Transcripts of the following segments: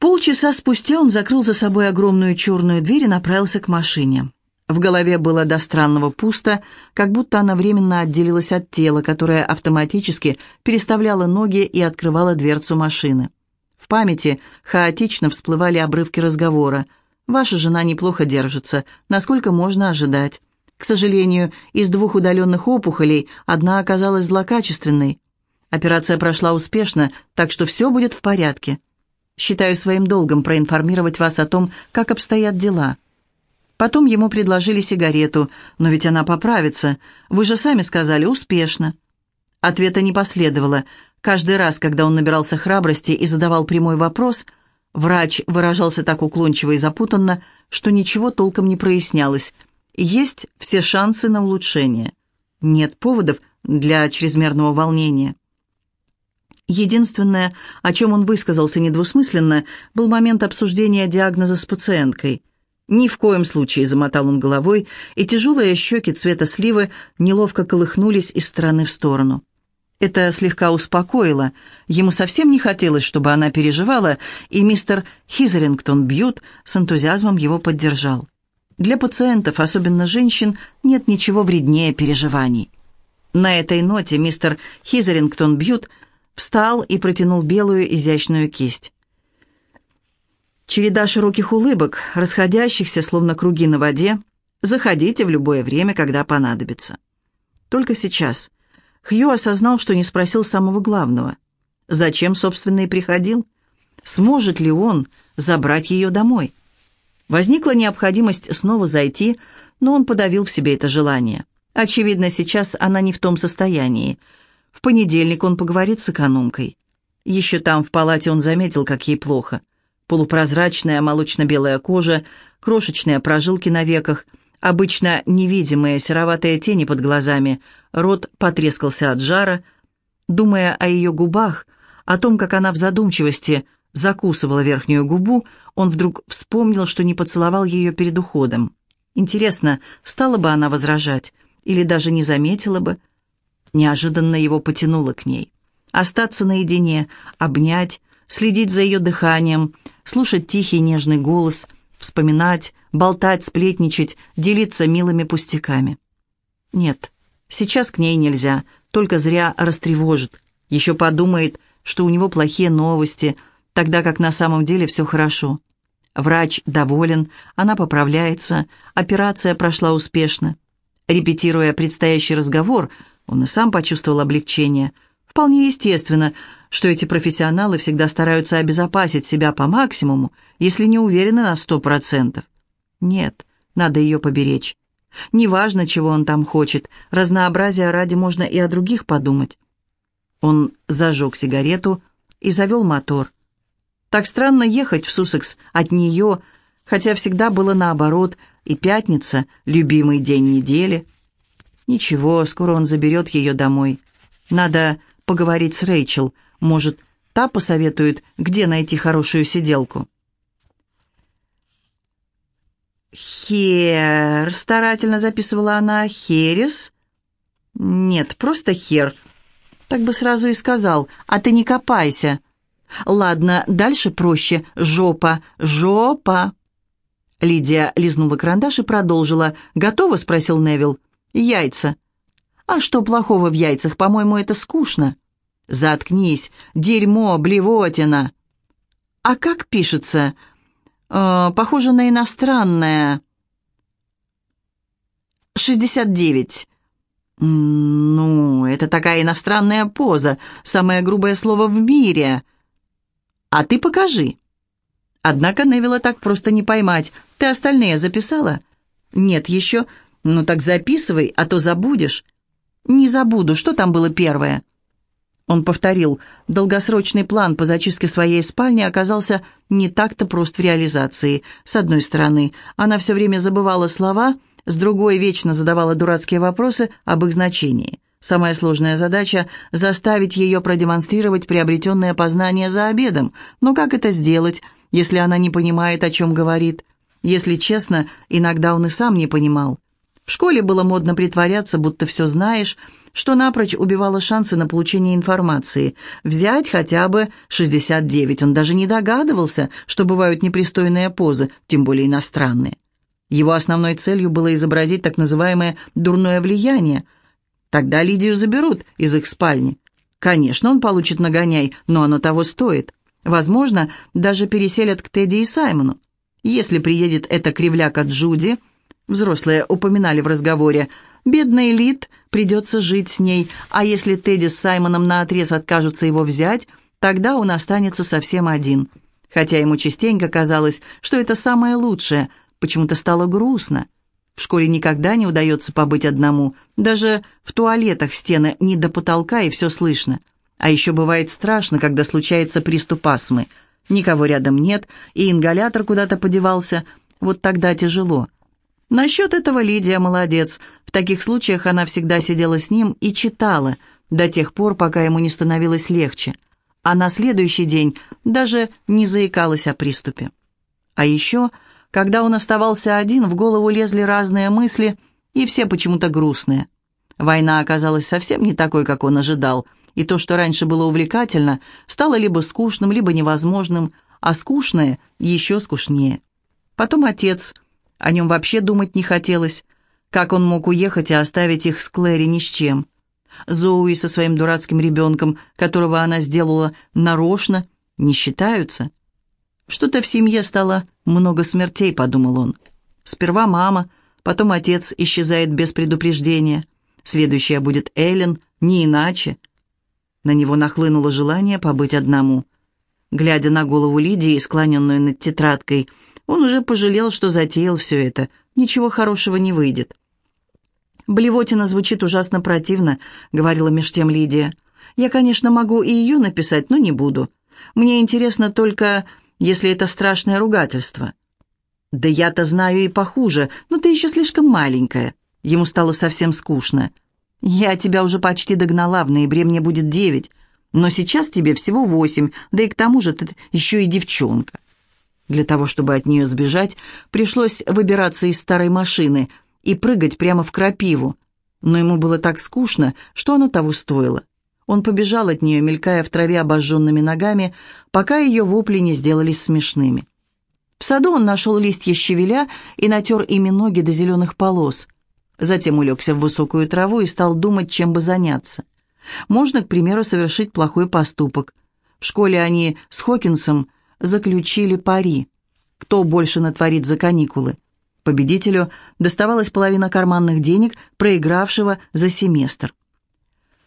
Полчаса спустя он закрыл за собой огромную черную дверь и направился к машине. В голове было до странного пусто, как будто она временно отделилась от тела, которое автоматически переставляло ноги и открывало дверцу машины. В памяти хаотично всплывали обрывки разговора. «Ваша жена неплохо держится, насколько можно ожидать. К сожалению, из двух удаленных опухолей одна оказалась злокачественной. Операция прошла успешно, так что все будет в порядке. Считаю своим долгом проинформировать вас о том, как обстоят дела. Потом ему предложили сигарету, но ведь она поправится. Вы же сами сказали, успешно. Ответа не последовало. Каждый раз, когда он набирался храбрости и задавал прямой вопрос, врач выражался так уклончиво и запутанно, что ничего толком не прояснялось. Есть все шансы на улучшение. Нет поводов для чрезмерного волнения. Единственное, о чем он высказался недвусмысленно, был момент обсуждения диагноза с пациенткой. Ни в коем случае замотал он головой, и тяжелые щеки цвета сливы неловко колыхнулись из стороны в сторону. Это слегка успокоило. Ему совсем не хотелось, чтобы она переживала, и мистер Хизерингтон Бьют с энтузиазмом его поддержал. Для пациентов, особенно женщин, нет ничего вреднее переживаний. На этой ноте мистер Хизерингтон Бьют – встал и протянул белую изящную кисть. Череда широких улыбок, расходящихся, словно круги на воде. Заходите в любое время, когда понадобится. Только сейчас Хью осознал, что не спросил самого главного. Зачем, собственно, и приходил? Сможет ли он забрать ее домой? Возникла необходимость снова зайти, но он подавил в себе это желание. Очевидно, сейчас она не в том состоянии – в понедельник он поговорит с экономкой. Еще там, в палате, он заметил, как ей плохо. Полупрозрачная молочно-белая кожа, крошечные прожилки на веках, обычно невидимые сероватые тени под глазами, рот потрескался от жара. Думая о ее губах, о том, как она в задумчивости закусывала верхнюю губу, он вдруг вспомнил, что не поцеловал ее перед уходом. Интересно, стала бы она возражать или даже не заметила бы, Неожиданно его потянуло к ней. Остаться наедине, обнять, следить за ее дыханием, слушать тихий нежный голос, вспоминать, болтать, сплетничать, делиться милыми пустяками. Нет, сейчас к ней нельзя, только зря растревожит. Еще подумает, что у него плохие новости, тогда как на самом деле все хорошо. Врач доволен, она поправляется, операция прошла успешно. Репетируя предстоящий разговор, он и сам почувствовал облегчение. Вполне естественно, что эти профессионалы всегда стараются обезопасить себя по максимуму, если не уверены на сто процентов. Нет, надо ее поберечь. Неважно, чего он там хочет, разнообразия ради можно и о других подумать. Он зажег сигарету и завел мотор. Так странно ехать в Суссекс от нее, хотя всегда было наоборот, и пятница — любимый день недели — Ничего, скоро он заберет ее домой. Надо поговорить с Рэйчел. Может, та посоветует, где найти хорошую сиделку. «Хер», — старательно записывала она, — «херес?» «Нет, просто хер». Так бы сразу и сказал, а ты не копайся. «Ладно, дальше проще. Жопа, жопа». Лидия лизнула карандаш и продолжила. «Готова?» — спросил Невил. Яйца. А что плохого в яйцах? По-моему, это скучно. Заткнись. Дерьмо, блевотина. А как пишется? Э, похоже на иностранное. 69. Ну, это такая иностранная поза, самое грубое слово в мире. А ты покажи. Однако Невилла так просто не поймать. Ты остальные записала? Нет еще. «Ну так записывай, а то забудешь». «Не забуду. Что там было первое?» Он повторил. Долгосрочный план по зачистке своей спальни оказался не так-то прост в реализации. С одной стороны, она все время забывала слова, с другой вечно задавала дурацкие вопросы об их значении. Самая сложная задача — заставить ее продемонстрировать приобретенное познание за обедом. Но как это сделать, если она не понимает, о чем говорит? Если честно, иногда он и сам не понимал. В школе было модно притворяться, будто все знаешь, что напрочь убивало шансы на получение информации. Взять хотя бы 69. Он даже не догадывался, что бывают непристойные позы, тем более иностранные. Его основной целью было изобразить так называемое «дурное влияние». Тогда Лидию заберут из их спальни. Конечно, он получит нагоняй, но оно того стоит. Возможно, даже переселят к Тедди и Саймону. Если приедет эта кривляка Джуди, взрослые упоминали в разговоре, бедный Лид придется жить с ней, а если Тедди с Саймоном наотрез откажутся его взять, тогда он останется совсем один. Хотя ему частенько казалось, что это самое лучшее, почему-то стало грустно. В школе никогда не удается побыть одному, даже в туалетах стены не до потолка и все слышно. А еще бывает страшно, когда случается приступ астмы – Никого рядом нет, и ингалятор куда-то подевался. Вот тогда тяжело. Насчет этого Лидия молодец. В таких случаях она всегда сидела с ним и читала, до тех пор, пока ему не становилось легче. А на следующий день даже не заикалась о приступе. А еще, когда он оставался один, в голову лезли разные мысли, и все почему-то грустные. Война оказалась совсем не такой, как он ожидал – и то, что раньше было увлекательно, стало либо скучным, либо невозможным, а скучное еще скучнее. Потом отец. О нем вообще думать не хотелось. Как он мог уехать и оставить их с Клэри ни с чем? Зоуи со своим дурацким ребенком, которого она сделала нарочно, не считаются. Что-то в семье стало много смертей, подумал он. Сперва мама, потом отец исчезает без предупреждения. Следующая будет Эллен, не иначе. На него нахлынуло желание побыть одному. Глядя на голову Лидии, склоненную над тетрадкой, он уже пожалел, что затеял все это. Ничего хорошего не выйдет. «Блевотина звучит ужасно противно», — говорила меж тем Лидия. «Я, конечно, могу и ее написать, но не буду. Мне интересно только, если это страшное ругательство». «Да я-то знаю и похуже, но ты еще слишком маленькая». Ему стало совсем скучно. «Я тебя уже почти догнала, в ноябре мне будет девять, но сейчас тебе всего восемь, да и к тому же ты еще и девчонка». Для того, чтобы от нее сбежать, пришлось выбираться из старой машины и прыгать прямо в крапиву. Но ему было так скучно, что оно того стоило. Он побежал от нее, мелькая в траве обожженными ногами, пока ее вопли не сделались смешными. В саду он нашел листья щавеля и натер ими ноги до зеленых полос – Затем улегся в высокую траву и стал думать, чем бы заняться. Можно, к примеру, совершить плохой поступок. В школе они с Хокинсом заключили пари. Кто больше натворит за каникулы? Победителю доставалась половина карманных денег, проигравшего за семестр.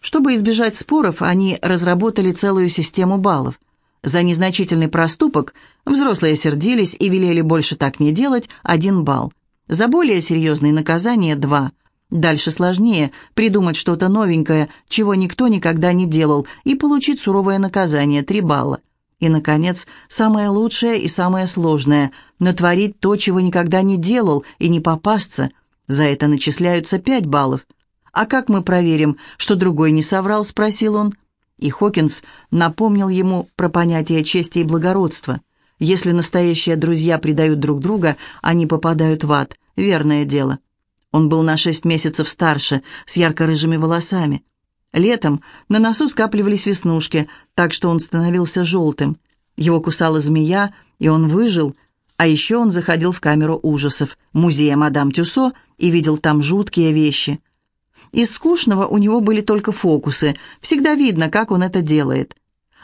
Чтобы избежать споров, они разработали целую систему баллов. За незначительный проступок взрослые сердились и велели больше так не делать один балл. За более серьезные наказания – два. Дальше сложнее придумать что-то новенькое, чего никто никогда не делал, и получить суровое наказание – три балла. И, наконец, самое лучшее и самое сложное – натворить то, чего никогда не делал, и не попасться. За это начисляются пять баллов. «А как мы проверим, что другой не соврал?» – спросил он. И Хокинс напомнил ему про понятие чести и благородства. Если настоящие друзья предают друг друга, они попадают в ад. Верное дело. Он был на шесть месяцев старше, с ярко-рыжими волосами. Летом на носу скапливались веснушки, так что он становился желтым. Его кусала змея, и он выжил. А еще он заходил в камеру ужасов, музея мадам Тюсо, и видел там жуткие вещи. Из скучного у него были только фокусы. Всегда видно, как он это делает.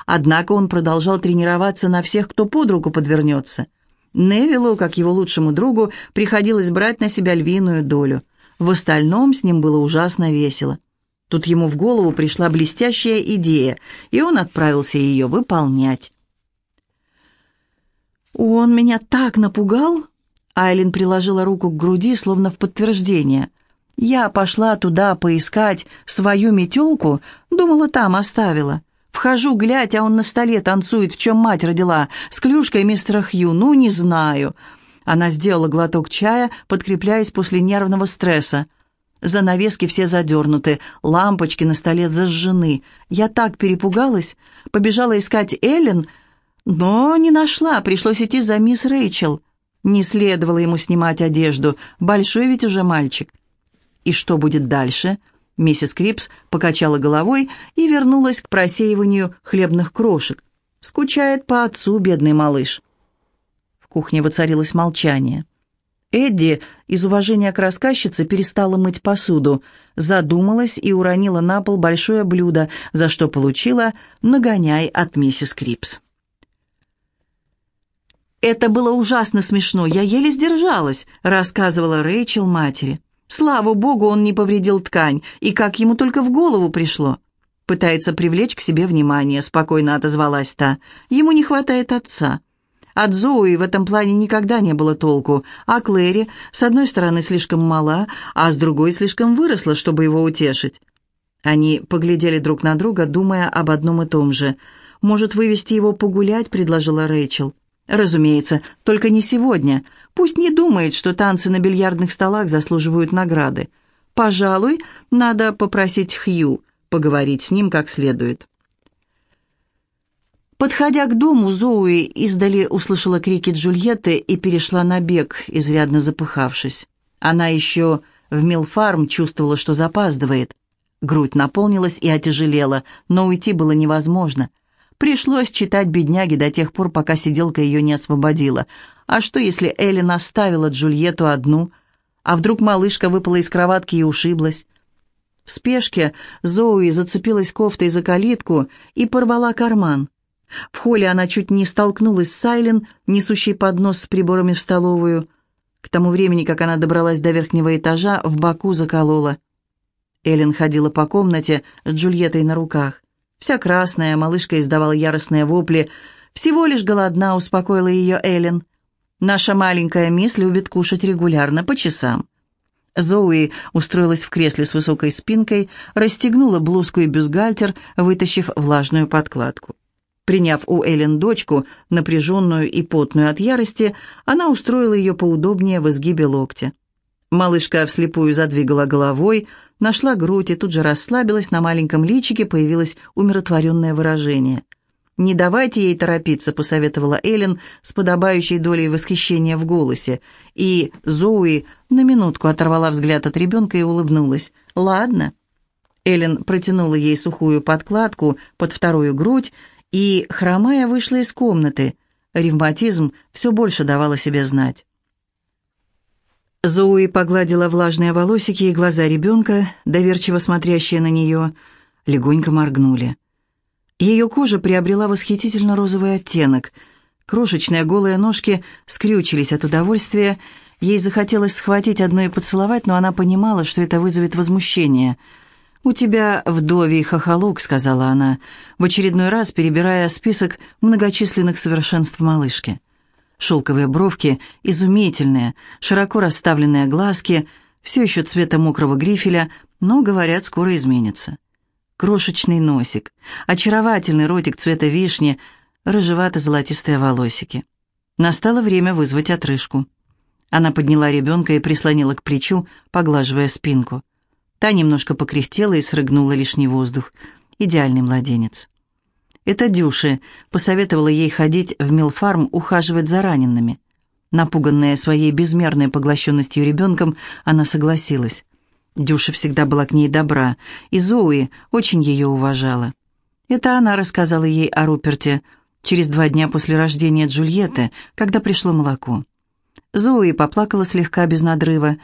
Однако он продолжал тренироваться на всех, кто под руку подвернется. Невилу, как его лучшему другу, приходилось брать на себя львиную долю. В остальном с ним было ужасно весело. Тут ему в голову пришла блестящая идея, и он отправился ее выполнять. «Он меня так напугал!» Айлин приложила руку к груди, словно в подтверждение. «Я пошла туда поискать свою метелку, думала, там оставила. Вхожу, глядь, а он на столе танцует, в чем мать родила, с клюшкой мистера Хью, ну, не знаю». Она сделала глоток чая, подкрепляясь после нервного стресса. Занавески все задернуты, лампочки на столе зажжены. Я так перепугалась, побежала искать Эллен, но не нашла, пришлось идти за мисс Рэйчел. Не следовало ему снимать одежду, большой ведь уже мальчик. И что будет дальше? Миссис Крипс покачала головой и вернулась к просеиванию хлебных крошек. Скучает по отцу бедный малыш. В кухне воцарилось молчание. Эдди из уважения к рассказчице перестала мыть посуду, задумалась и уронила на пол большое блюдо, за что получила нагоняй от миссис Крипс. «Это было ужасно смешно, я еле сдержалась», — рассказывала Рэйчел матери. «Слава богу, он не повредил ткань, и как ему только в голову пришло». Пытается привлечь к себе внимание, спокойно отозвалась та. Ему не хватает отца. От Зои в этом плане никогда не было толку, а Клэри, с одной стороны, слишком мала, а с другой слишком выросла, чтобы его утешить. Они поглядели друг на друга, думая об одном и том же. «Может, вывести его погулять?» — предложила Рэйчел. «Разумеется, только не сегодня. Пусть не думает, что танцы на бильярдных столах заслуживают награды. Пожалуй, надо попросить Хью поговорить с ним как следует». Подходя к дому, Зоуи издали услышала крики Джульетты и перешла на бег, изрядно запыхавшись. Она еще в Милфарм чувствовала, что запаздывает. Грудь наполнилась и отяжелела, но уйти было невозможно. Пришлось читать бедняги до тех пор, пока сиделка ее не освободила. А что, если Эллен оставила Джульетту одну? А вдруг малышка выпала из кроватки и ушиблась? В спешке Зоуи зацепилась кофтой за калитку и порвала карман. В холле она чуть не столкнулась с Сайлен, несущей поднос с приборами в столовую. К тому времени, как она добралась до верхнего этажа, в боку заколола. Эллен ходила по комнате с Джульеттой на руках. Вся красная, малышка издавала яростные вопли. «Всего лишь голодна», — успокоила ее Эллен. «Наша маленькая мисс любит кушать регулярно, по часам». Зоуи устроилась в кресле с высокой спинкой, расстегнула блузку и бюстгальтер, вытащив влажную подкладку. Приняв у Эллен дочку, напряженную и потную от ярости, она устроила ее поудобнее в изгибе локтя. Малышка вслепую задвигала головой, нашла грудь и тут же расслабилась, на маленьком личике появилось умиротворенное выражение. «Не давайте ей торопиться», — посоветовала Эллен с подобающей долей восхищения в голосе, и Зоуи на минутку оторвала взгляд от ребенка и улыбнулась. «Ладно». Эллен протянула ей сухую подкладку под вторую грудь, и, хромая, вышла из комнаты. Ревматизм все больше давал о себе знать. Зоуи погладила влажные волосики и глаза ребенка, доверчиво смотрящие на нее, легонько моргнули. Ее кожа приобрела восхитительно розовый оттенок. Крошечные голые ножки скрючились от удовольствия. Ей захотелось схватить одно и поцеловать, но она понимала, что это вызовет возмущение — «У тебя вдовий хохолок», — сказала она, в очередной раз перебирая список многочисленных совершенств малышки. Шелковые бровки, изумительные, широко расставленные глазки, все еще цвета мокрого грифеля, но, говорят, скоро изменится. Крошечный носик, очаровательный ротик цвета вишни, рыжевато-золотистые волосики. Настало время вызвать отрыжку. Она подняла ребенка и прислонила к плечу, поглаживая спинку. Та немножко покряхтела и срыгнула лишний воздух. Идеальный младенец. Это Дюши посоветовала ей ходить в Милфарм ухаживать за ранеными. Напуганная своей безмерной поглощенностью ребенком, она согласилась. Дюша всегда была к ней добра, и Зоуи очень ее уважала. Это она рассказала ей о Руперте через два дня после рождения Джульетты, когда пришло молоко. Зоуи поплакала слегка без надрыва,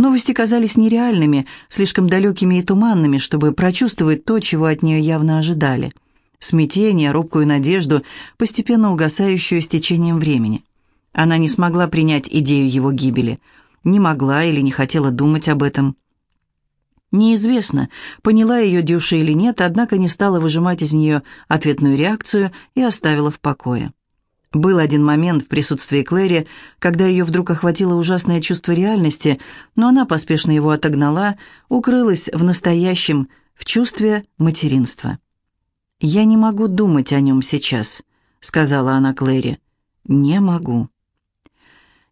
Новости казались нереальными, слишком далекими и туманными, чтобы прочувствовать то, чего от нее явно ожидали. Смятение, робкую надежду, постепенно угасающую с течением времени. Она не смогла принять идею его гибели. Не могла или не хотела думать об этом. Неизвестно, поняла ее Дюша или нет, однако не стала выжимать из нее ответную реакцию и оставила в покое. Был один момент в присутствии Клэри, когда ее вдруг охватило ужасное чувство реальности, но она поспешно его отогнала, укрылась в настоящем, в чувстве материнства. «Я не могу думать о нем сейчас», — сказала она Клэри. «Не могу».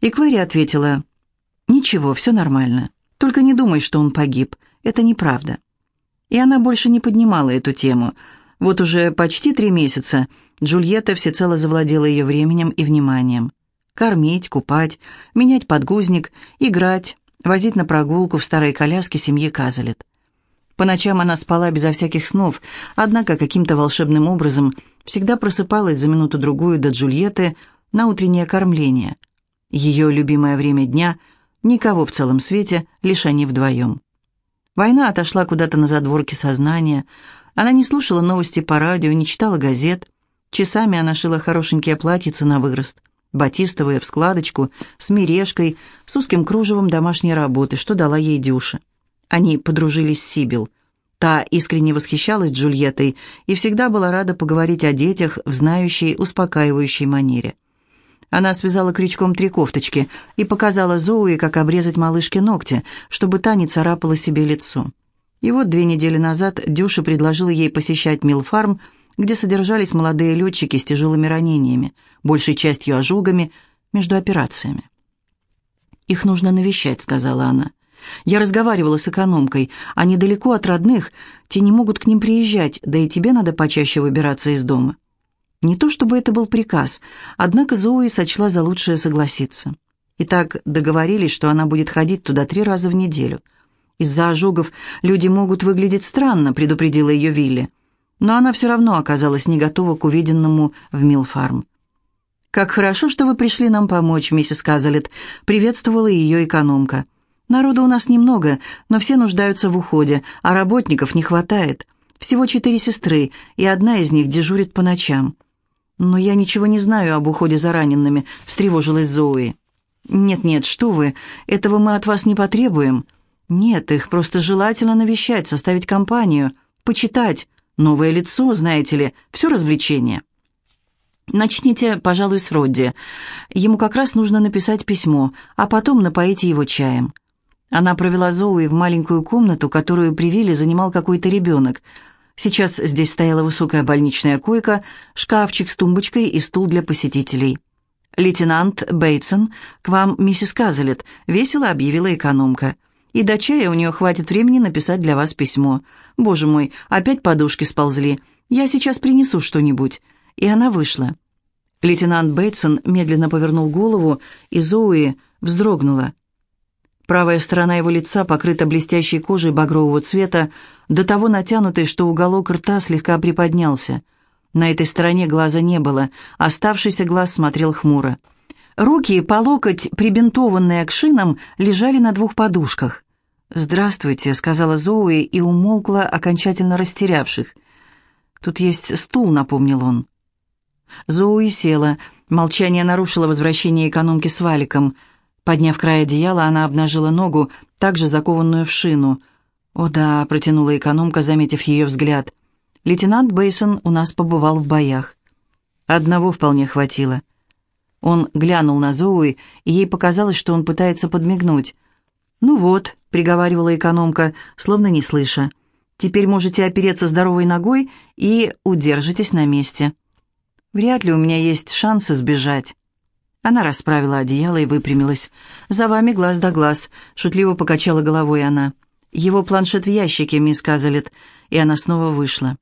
И Клэри ответила, «Ничего, все нормально. Только не думай, что он погиб. Это неправда». И она больше не поднимала эту тему. Вот уже почти три месяца — Джульетта всецело завладела ее временем и вниманием. Кормить, купать, менять подгузник, играть, возить на прогулку в старой коляске семьи Казалет. По ночам она спала безо всяких снов, однако каким-то волшебным образом всегда просыпалась за минуту-другую до Джульетты на утреннее кормление. Ее любимое время дня — никого в целом свете, лишь они вдвоем. Война отошла куда-то на задворке сознания. Она не слушала новости по радио, не читала газет. Часами она шила хорошенькие платьица на вырост, батистовые в складочку, с мережкой, с узким кружевом домашней работы, что дала ей Дюша. Они подружились с Сибил. Та искренне восхищалась Джульеттой и всегда была рада поговорить о детях в знающей, успокаивающей манере. Она связала крючком три кофточки и показала Зоуи, как обрезать малышке ногти, чтобы та не царапала себе лицо. И вот две недели назад Дюша предложила ей посещать Милфарм, где содержались молодые летчики с тяжелыми ранениями, большей частью ожогами, между операциями. «Их нужно навещать», — сказала она. Я разговаривала с экономкой. Они далеко от родных, те не могут к ним приезжать, да и тебе надо почаще выбираться из дома. Не то чтобы это был приказ, однако Зои сочла за лучшее согласиться. И так договорились, что она будет ходить туда три раза в неделю. Из-за ожогов люди могут выглядеть странно, предупредила ее Вилли. Но она все равно оказалась не готова к увиденному в Милфарм. «Как хорошо, что вы пришли нам помочь, миссис Казалет», — приветствовала ее экономка. Народу у нас немного, но все нуждаются в уходе, а работников не хватает. Всего четыре сестры, и одна из них дежурит по ночам. Но я ничего не знаю об уходе за ранеными, встревожилась Зои. Нет-нет, что вы, этого мы от вас не потребуем. Нет, их просто желательно навещать, составить компанию, почитать. Новое лицо, знаете ли, все развлечение. Начните, пожалуй, с Родди. Ему как раз нужно написать письмо, а потом напоите его чаем. Она провела Зоуи в маленькую комнату, которую при занимал какой-то ребенок. Сейчас здесь стояла высокая больничная койка, шкафчик с тумбочкой и стул для посетителей. «Лейтенант Бейтсон, к вам миссис Казалет», — весело объявила экономка. «И до чая у нее хватит времени написать для вас письмо. Боже мой, опять подушки сползли. Я сейчас принесу что-нибудь». И она вышла. Лейтенант Бейтсон медленно повернул голову, и Зоуи вздрогнула. Правая сторона его лица покрыта блестящей кожей багрового цвета, до того натянутой, что уголок рта слегка приподнялся. На этой стороне глаза не было, оставшийся глаз смотрел хмуро. Руки, по локоть, прибинтованные к шинам, лежали на двух подушках. «Здравствуйте», — сказала Зоуи и умолкла, окончательно растерявших. «Тут есть стул», — напомнил он. Зоуи села. Молчание нарушило возвращение экономки с валиком — Подняв край одеяла, она обнажила ногу, также закованную в шину. «О да», — протянула экономка, заметив ее взгляд. «Лейтенант Бейсон у нас побывал в боях. Одного вполне хватило». Он глянул на Зоуи, и ей показалось, что он пытается подмигнуть. «Ну вот», — приговаривала экономка, словно не слыша, «теперь можете опереться здоровой ногой и удержитесь на месте. Вряд ли у меня есть шансы сбежать». Она расправила одеяло и выпрямилась. «За вами глаз да глаз», — шутливо покачала головой она. «Его планшет в ящике, мисс Казалет». И она снова вышла.